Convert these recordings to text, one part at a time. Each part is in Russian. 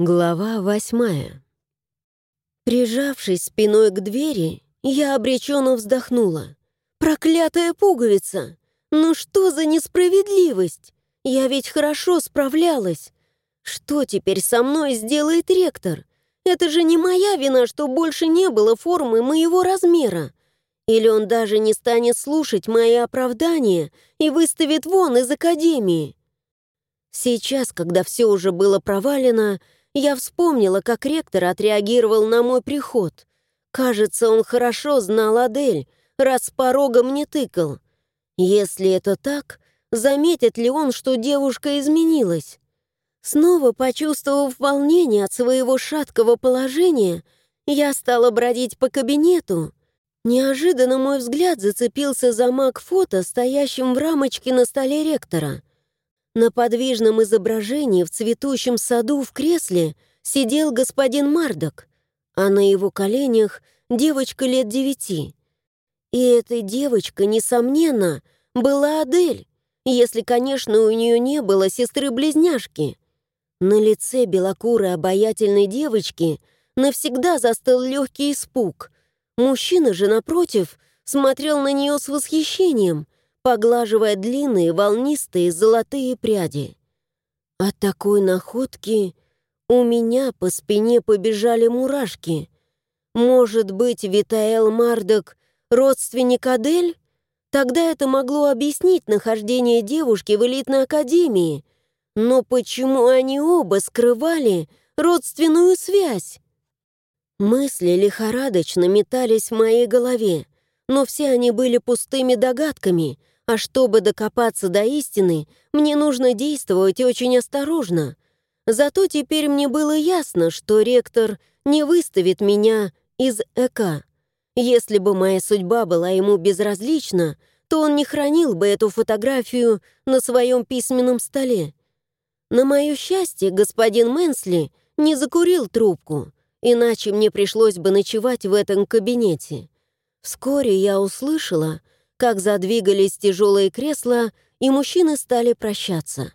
Глава восьмая. Прижавшись спиной к двери, я обреченно вздохнула. «Проклятая пуговица! Ну что за несправедливость? Я ведь хорошо справлялась. Что теперь со мной сделает ректор? Это же не моя вина, что больше не было формы моего размера. Или он даже не станет слушать мои оправдания и выставит вон из академии?» Сейчас, когда все уже было провалено, я вспомнила, как ректор отреагировал на мой приход. Кажется, он хорошо знал Адель, раз с порога мне тыкал. Если это так, заметит ли он, что девушка изменилась? Снова почувствовав волнение от своего шаткого положения, я стала бродить по кабинету. Неожиданно мой взгляд зацепился за маг-фото, стоящим в рамочке на столе ректора. На подвижном изображении в цветущем саду в кресле сидел господин Мардок, а на его коленях девочка лет девяти. И эта девочка, несомненно, была Адель, если, конечно, у нее не было сестры-близняшки. На лице белокурой обаятельной девочки навсегда застыл легкий испуг. Мужчина же, напротив, смотрел на нее с восхищением — поглаживая длинные волнистые золотые пряди. От такой находки у меня по спине побежали мурашки. Может быть, Витаэл Мардок — родственник Адель? Тогда это могло объяснить нахождение девушки в элитной академии. Но почему они оба скрывали родственную связь? Мысли лихорадочно метались в моей голове, но все они были пустыми догадками, а чтобы докопаться до истины, мне нужно действовать очень осторожно. Зато теперь мне было ясно, что ректор не выставит меня из ЭК. Если бы моя судьба была ему безразлична, то он не хранил бы эту фотографию на своем письменном столе. На мое счастье, господин Мэнсли не закурил трубку, иначе мне пришлось бы ночевать в этом кабинете. Вскоре я услышала, как задвигались тяжелые кресла, и мужчины стали прощаться.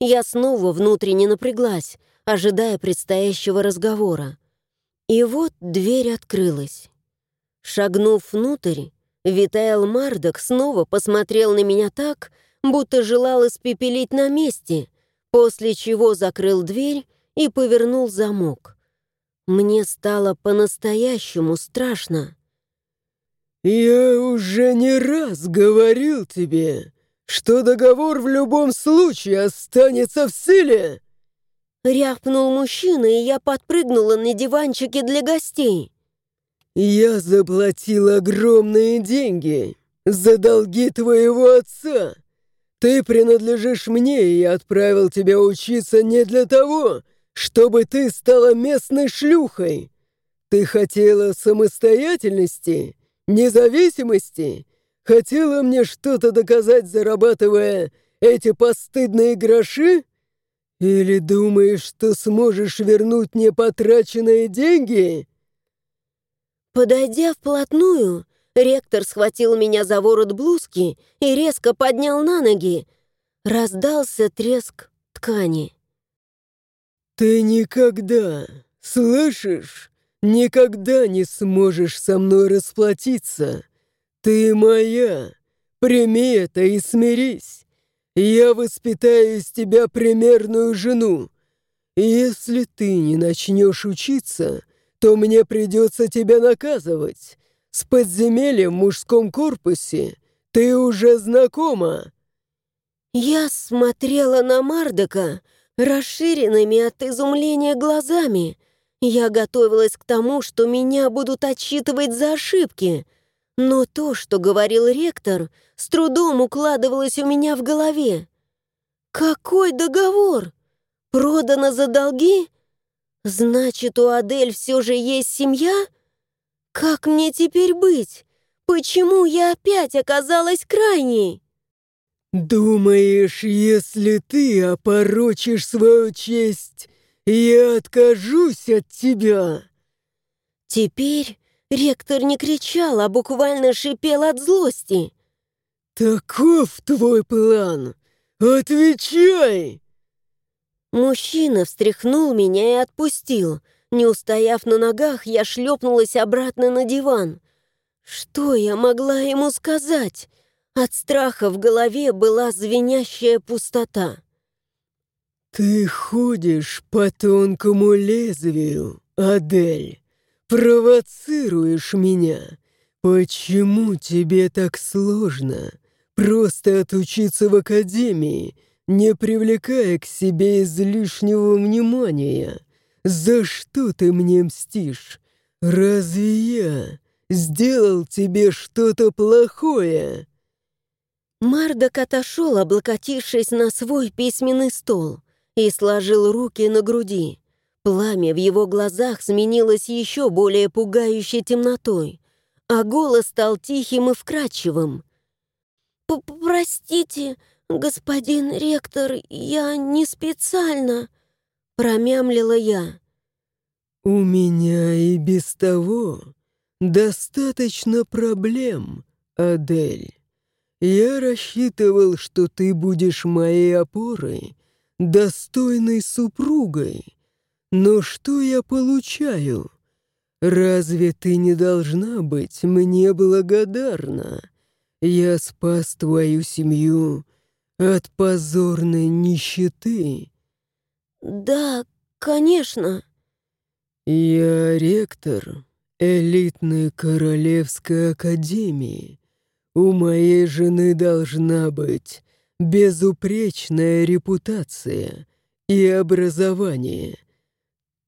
Я снова внутренне напряглась, ожидая предстоящего разговора. И вот дверь открылась. Шагнув внутрь, Витаэл Мардок снова посмотрел на меня так, будто желал испепелить на месте, после чего закрыл дверь и повернул замок. Мне стало по-настоящему страшно. «Я уже не раз говорил тебе, что договор в любом случае останется в силе!» Рявкнул мужчина, и я подпрыгнула на диванчике для гостей. «Я заплатил огромные деньги за долги твоего отца. Ты принадлежишь мне, и я отправил тебя учиться не для того, чтобы ты стала местной шлюхой. Ты хотела самостоятельности, независимости? Хотела мне что-то доказать, зарабатывая эти постыдные гроши? Или думаешь, что сможешь вернуть мне потраченные деньги?» Подойдя вплотную, ректор схватил меня за ворот блузки и резко поднял на ноги. Раздался треск ткани. «Ты никогда, слышишь, никогда не сможешь со мной расплатиться. Ты моя. Прими это и смирись. Я воспитаю из тебя примерную жену. Если ты не начнешь учиться, то мне придется тебя наказывать. С подземельем в мужском корпусе ты уже знакома». Я смотрела на Мардока расширенными от изумления глазами — я готовилась к тому, что меня будут отчитывать за ошибки. Но то, что говорил ректор, с трудом укладывалось у меня в голове. «Какой договор? Продано за долги? Значит, у Адель все же есть семья? Как мне теперь быть? Почему я опять оказалась крайней?» «Думаешь, если ты опорочишь свою честь, «Я откажусь от тебя!» Теперь ректор не кричал, а буквально шипел от злости. «Таков твой план! Отвечай!» Мужчина встряхнул меня и отпустил. Не устояв на ногах, я шлепнулась обратно на диван. Что я могла ему сказать? От страха в голове была звенящая пустота. «Ты ходишь по тонкому лезвию, Адель. Провоцируешь меня. Почему тебе так сложно просто отучиться в академии, не привлекая к себе излишнего внимания? За что ты мне мстишь? Разве я сделал тебе что-то плохое?» Мардок отошел, облокотившись на свой письменный стол, и сложил руки на груди. Пламя в его глазах сменилось еще более пугающей темнотой, а голос стал тихим и вкрадчивым. «Простите, господин ректор, я не специально», — промямлила я. «У меня и без того достаточно проблем, Адель. Я рассчитывал, что ты будешь моей опорой, достойной супругой. Но что я получаю? Разве ты не должна быть мне благодарна? Я спас твою семью от позорной нищеты. Да, конечно. Я ректор элитной королевской академии. У моей жены должна быть безупречная репутация и образование.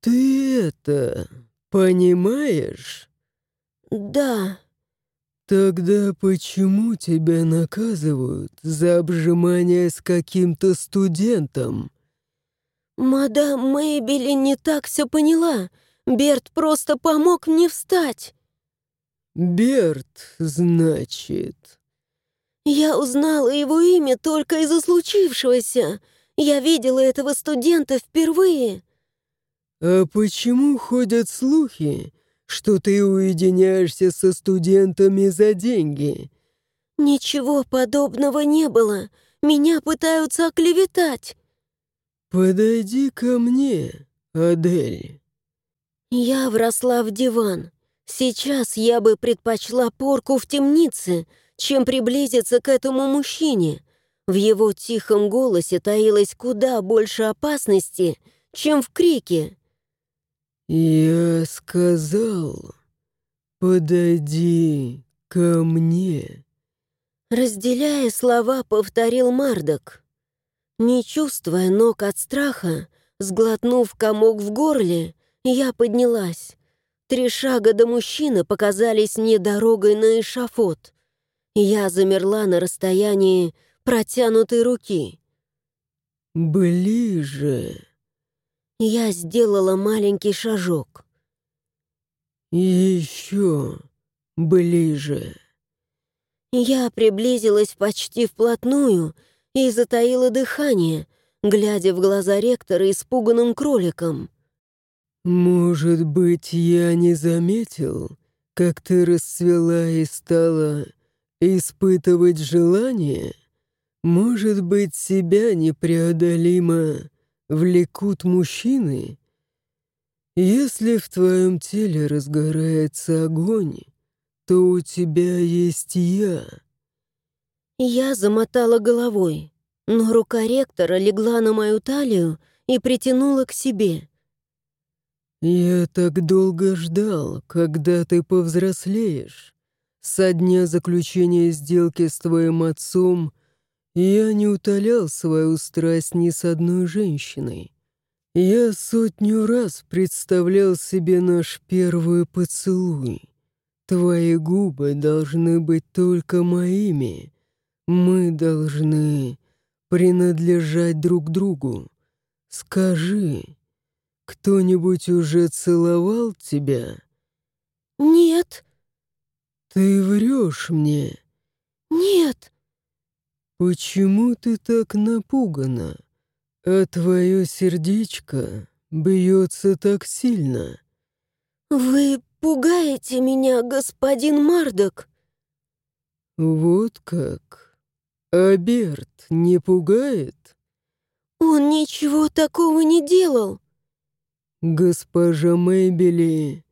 Ты это понимаешь? Да. Тогда почему тебя наказывают за обжимание с каким-то студентом? Мадам Мэйбели не так все поняла. Берт просто помог мне встать. Берт, значит. Я узнала его имя только из-за случившегося. Я видела этого студента впервые. А почему ходят слухи, что ты уединяешься со студентами за деньги? Ничего подобного не было. Меня пытаются оклеветать. Подойди ко мне, Адель. Я вросла в диван. Сейчас я бы предпочла порку в темнице, чем приблизиться к этому мужчине. В его тихом голосе таилось куда больше опасности, чем в крике. «Я сказал, подойди ко мне». Разделяя слова, повторил Мардок. Не чувствуя ног от страха, сглотнув комок в горле, я поднялась. Три шага до мужчины показались мне дорогой на эшафот. Я замерла на расстоянии протянутой руки. «Ближе!» Я сделала маленький шажок. «Еще ближе!» Я приблизилась почти вплотную и затаила дыхание, глядя в глаза ректора испуганным кроликом. «Может быть, я не заметил, как ты расцвела и стала испытывать желание? Может быть, себя непреодолимо влекут мужчины? Если в твоем теле разгорается огонь, то у тебя есть я». Я замотала головой, но рука ректора легла на мою талию и притянула к себе. «Я так долго ждал, когда ты повзрослеешь. Со дня заключения сделки с твоим отцом я не утолял свою страсть ни с одной женщиной. Я сотню раз представлял себе наш первый поцелуй. Твои губы должны быть только моими. Мы должны принадлежать друг другу. Скажи, кто-нибудь уже целовал тебя? Нет. Ты врешь мне. Нет. Почему ты так напугана? А твое сердечко бьется так сильно. Вы пугаете меня, господин Мардок. Вот как. А Берт не пугает? Он ничего такого не делал. Госпожа Мэйбели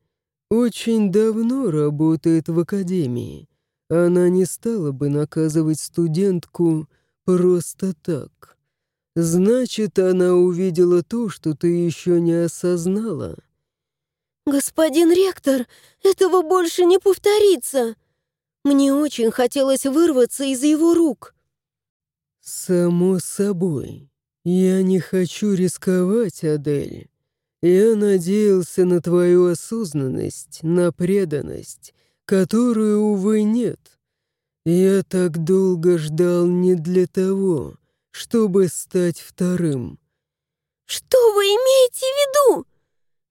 очень давно работает в академии. Она не стала бы наказывать студентку просто так. Значит, она увидела то, что ты еще не осознала. «Господин ректор, этого больше не повторится!» Мне очень хотелось вырваться из его рук. «Само собой. Я не хочу рисковать, Адель. Я надеялся на твою осознанность, на преданность, которую, увы, нет. Я так долго ждал не для того, чтобы стать вторым. «Что вы имеете в виду?»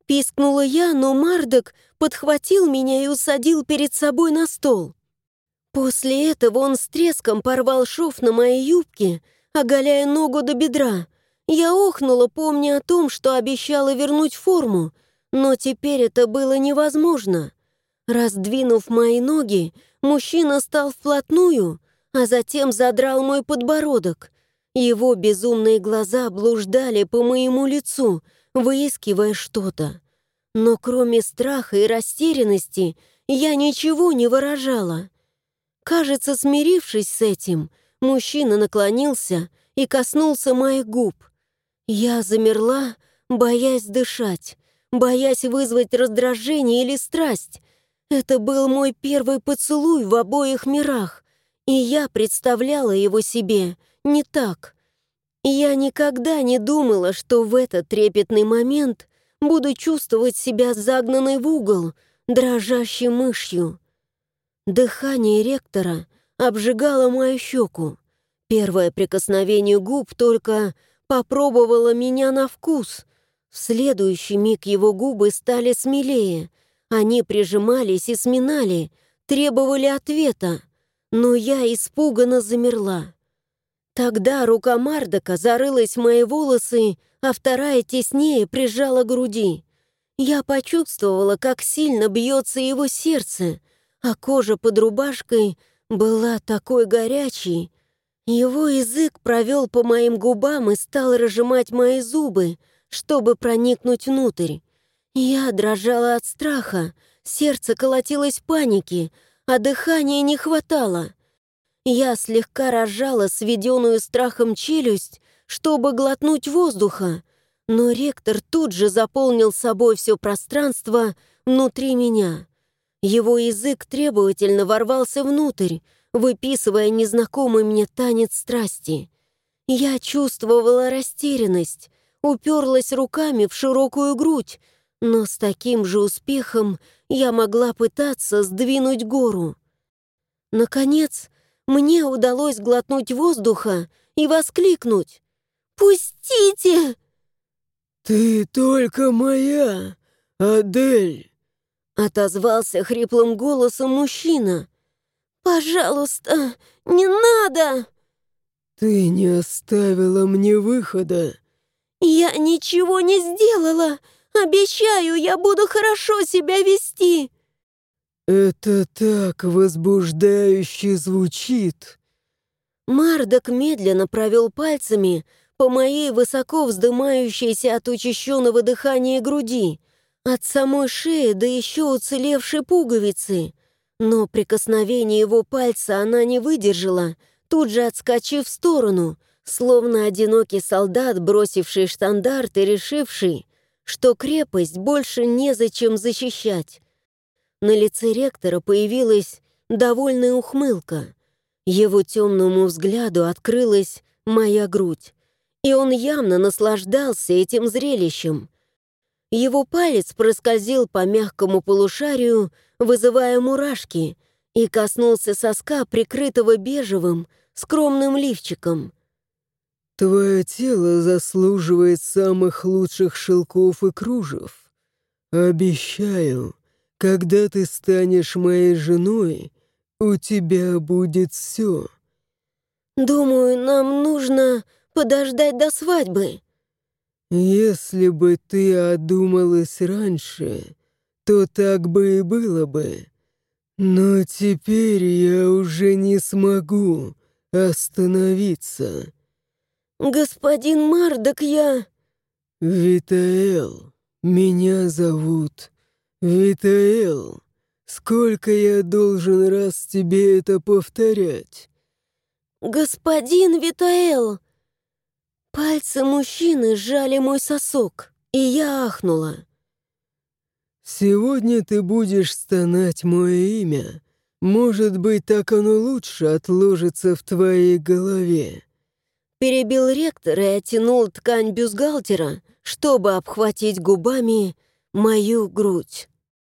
Пискнула я, но Мардок подхватил меня и усадил перед собой на стол. После этого он с треском порвал шов на моей юбке, оголяя ногу до бедра. Я охнула, помня о том, что обещала вернуть форму, но теперь это было невозможно. Раздвинув мои ноги, мужчина стал вплотную, а затем задрал мой подбородок. Его безумные глаза блуждали по моему лицу, выискивая что-то. Но кроме страха и растерянности я ничего не выражала. Кажется, смирившись с этим, мужчина наклонился и коснулся моих губ. Я замерла, боясь дышать, боясь вызвать раздражение или страсть. Это был мой первый поцелуй в обоих мирах, и я представляла его себе не так. Я никогда не думала, что в этот трепетный момент буду чувствовать себя загнанной в угол, дрожащей мышью. Дыхание ректора обжигало мою щеку. Первое прикосновение губ только попробовало меня на вкус. В следующий миг его губы стали смелее. Они прижимались и сминали, требовали ответа. Но я испуганно замерла. Тогда рука Мардока зарылась в мои волосы, а вторая теснее прижала груди. Я почувствовала, как сильно бьется его сердце, а кожа под рубашкой была такой горячей. Его язык провел по моим губам и стал разжимать мои зубы, чтобы проникнуть внутрь. Я дрожала от страха, сердце колотилось в панике, а дыхания не хватало. Я слегка разжала сведенную страхом челюсть, чтобы глотнуть воздуха, но ректор тут же заполнил собой все пространство внутри меня. Его язык требовательно ворвался внутрь, выписывая незнакомый мне танец страсти. Я чувствовала растерянность, уперлась руками в широкую грудь, но с таким же успехом я могла пытаться сдвинуть гору. Наконец, мне удалось глотнуть воздуха и воскликнуть «Пустите!» «Ты только моя, Адель!» Отозвался хриплым голосом мужчина. «Пожалуйста, не надо!» «Ты не оставила мне выхода!» «Я ничего не сделала! Обещаю, я буду хорошо себя вести!» «Это так возбуждающе звучит!» Мардок медленно провел пальцами по моей высоко вздымающейся от учащенного дыхания груди, от самой шеи до еще уцелевшей пуговицы. Но прикосновение его пальца она не выдержала, тут же отскочив в сторону, словно одинокий солдат, бросивший штандарт и решивший, что крепость больше незачем защищать. На лице ректора появилась довольная ухмылка. Его темному взгляду открылась моя грудь, и он явно наслаждался этим зрелищем — его палец проскользил по мягкому полушарию, вызывая мурашки, и коснулся соска, прикрытого бежевым, скромным лифчиком. «Твое тело заслуживает самых лучших шелков и кружев. Обещаю, когда ты станешь моей женой, у тебя будет все». «Думаю, нам нужно подождать до свадьбы», «Если бы ты одумалась раньше, то так бы и было бы. Но теперь я уже не смогу остановиться». господин Мардок, я...» «Витаэл, меня зовут Витаэл. Сколько я должен раз тебе это повторять?» «Господин Витаэл!» Пальцы мужчины сжали мой сосок, и я ахнула. «Сегодня ты будешь стонать мое имя. Может быть, так оно лучше отложится в твоей голове». Перебил ректор и оттянул ткань бюстгальтера, чтобы обхватить губами мою грудь.